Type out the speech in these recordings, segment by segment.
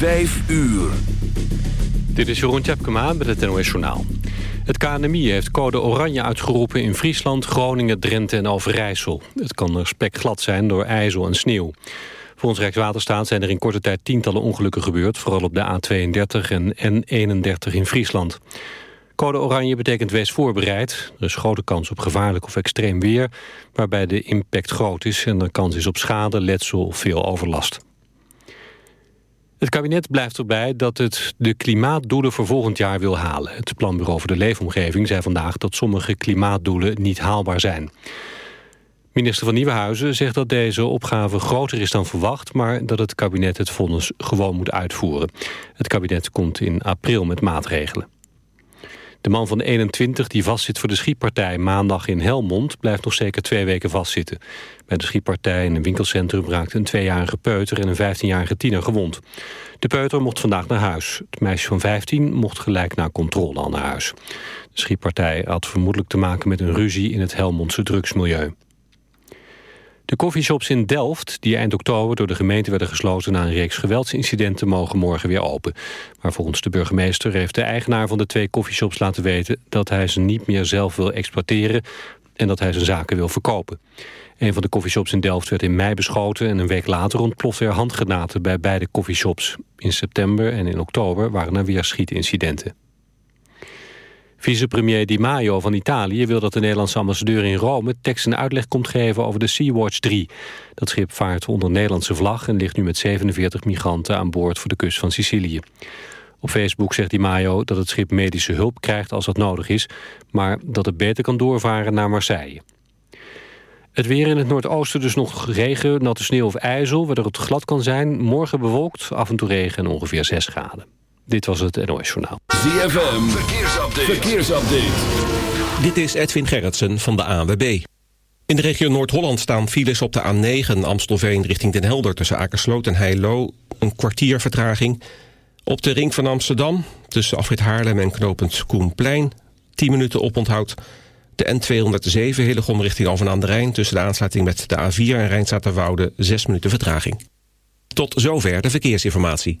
Vijf uur. Dit is Jeroen Tjepkema met het NOS Journaal. Het KNMI heeft code oranje uitgeroepen in Friesland, Groningen, Drenthe en Overijssel. Het kan er spekglad zijn door ijzel en sneeuw. Volgens Rijkswaterstaat zijn er in korte tijd tientallen ongelukken gebeurd... vooral op de A32 en N31 in Friesland. Code oranje betekent wees voorbereid. Er is grote kans op gevaarlijk of extreem weer... waarbij de impact groot is en er kans is op schade, letsel of veel overlast. Het kabinet blijft erbij dat het de klimaatdoelen voor volgend jaar wil halen. Het Planbureau voor de Leefomgeving zei vandaag dat sommige klimaatdoelen niet haalbaar zijn. Minister van Nieuwenhuizen zegt dat deze opgave groter is dan verwacht... maar dat het kabinet het vonnis gewoon moet uitvoeren. Het kabinet komt in april met maatregelen. De man van 21 die vastzit voor de schietpartij maandag in Helmond... blijft nog zeker twee weken vastzitten. Bij de schietpartij in een winkelcentrum raakte een tweejarige peuter... en een 15-jarige tiener gewond. De peuter mocht vandaag naar huis. Het meisje van 15 mocht gelijk na controle al naar huis. De schietpartij had vermoedelijk te maken met een ruzie... in het Helmondse drugsmilieu. De koffieshops in Delft, die eind oktober door de gemeente werden gesloten na een reeks geweldsincidenten, mogen morgen weer open. Maar volgens de burgemeester heeft de eigenaar van de twee koffieshops laten weten dat hij ze niet meer zelf wil exploiteren en dat hij zijn zaken wil verkopen. Een van de koffieshops in Delft werd in mei beschoten en een week later ontplofte er handgranaten bij beide koffieshops. In september en in oktober waren er weer schietincidenten. Vicepremier Di Maio van Italië wil dat de Nederlandse ambassadeur in Rome tekst en uitleg komt geven over de Sea-Watch 3. Dat schip vaart onder Nederlandse vlag en ligt nu met 47 migranten aan boord voor de kust van Sicilië. Op Facebook zegt Di Maio dat het schip medische hulp krijgt als dat nodig is, maar dat het beter kan doorvaren naar Marseille. Het weer in het noordoosten dus nog regen, natte sneeuw of ijzel, waardoor het glad kan zijn. Morgen bewolkt, af en toe regen en ongeveer 6 graden. Dit was het NOS Journaal. ZFM, verkeersupdate. verkeersupdate. Dit is Edwin Gerritsen van de ANWB. In de regio Noord-Holland staan files op de A9 Amstelveen richting Den Helder... tussen Akersloot en Heilo, een kwartier vertraging. Op de ring van Amsterdam, tussen Afrit Haarlem en knooppunt Koenplein... 10 minuten oponthoud. De N207 Hillegom richting Alphen aan de Rijn... tussen de aansluiting met de A4 en Rijnstaterwoude 6 minuten vertraging. Tot zover de verkeersinformatie.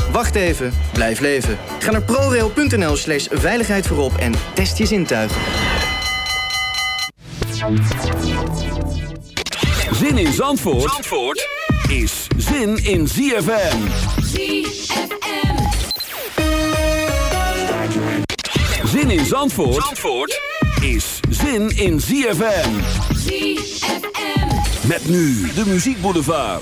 Wacht even, blijf leven. Ga naar prorail.nl slash veiligheid voorop en test je zintuig. Zin in Zandvoort, Zandvoort is zin in ZFM. Zin in Zandvoort, Zandvoort is zin in ZFM. ZFM. Met nu de Muziek Boulevard.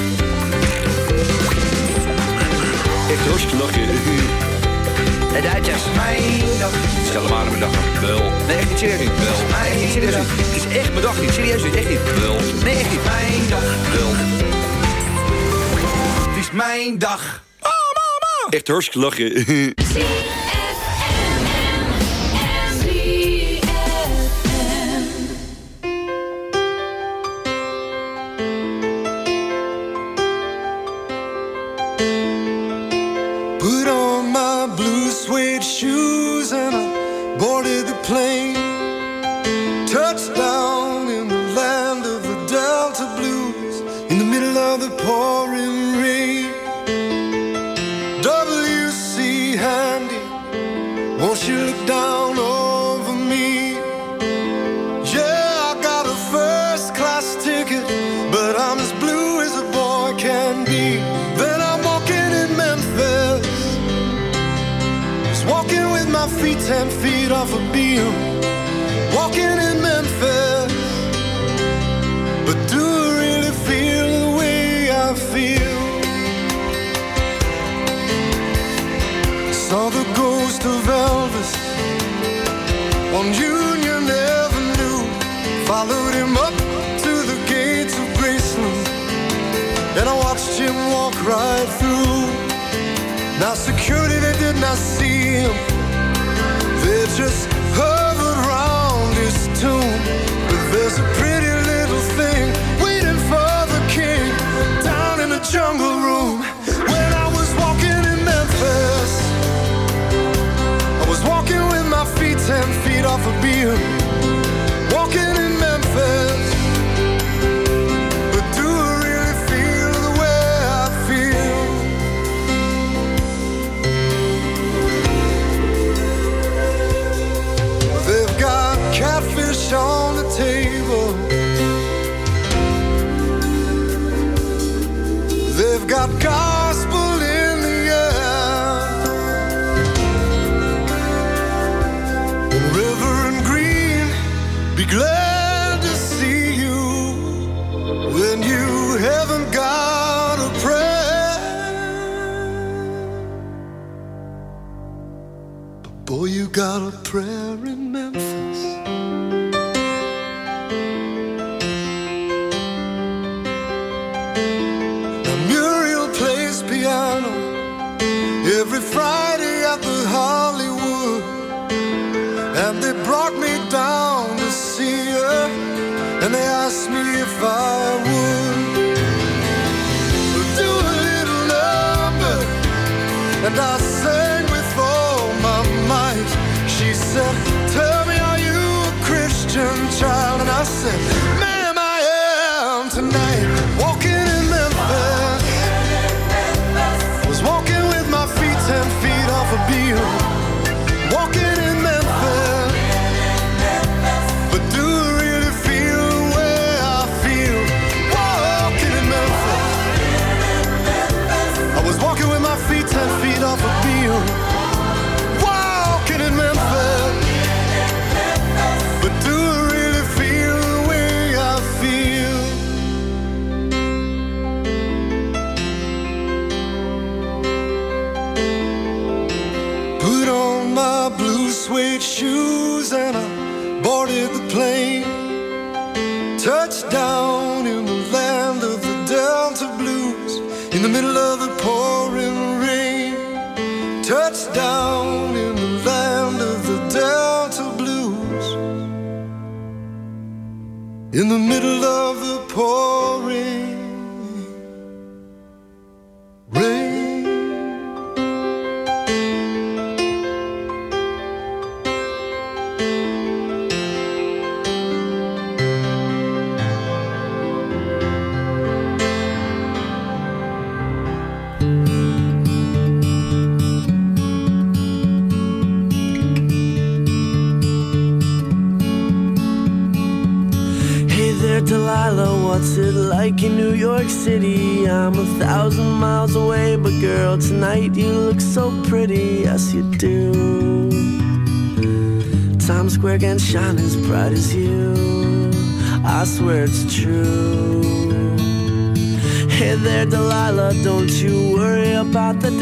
Echt hartstikke lachen. De Duitsers. Mijn dag. Stel maar aan mijn dag. Wel. Nee, echt niet serieus. Wel. Nee, echt niet serieus. Het is echt mijn dag niet. Serieus niet. Echt niet. Wel. Nee, echt niet. Mijn dag. Wel. Het is mijn dag. Oh, mama. Echt hartstikke lachen. Just listen.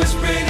whispering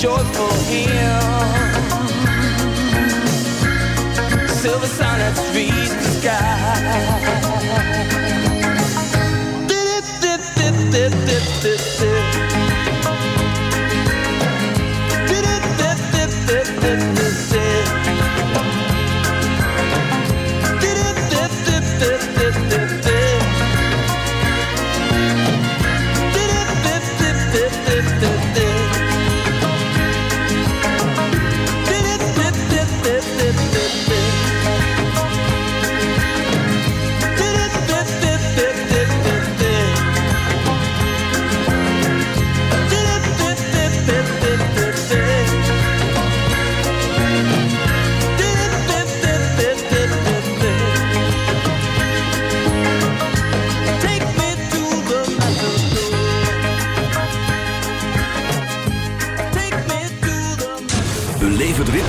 joyful hymn. Silver sonnets read.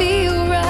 feel right.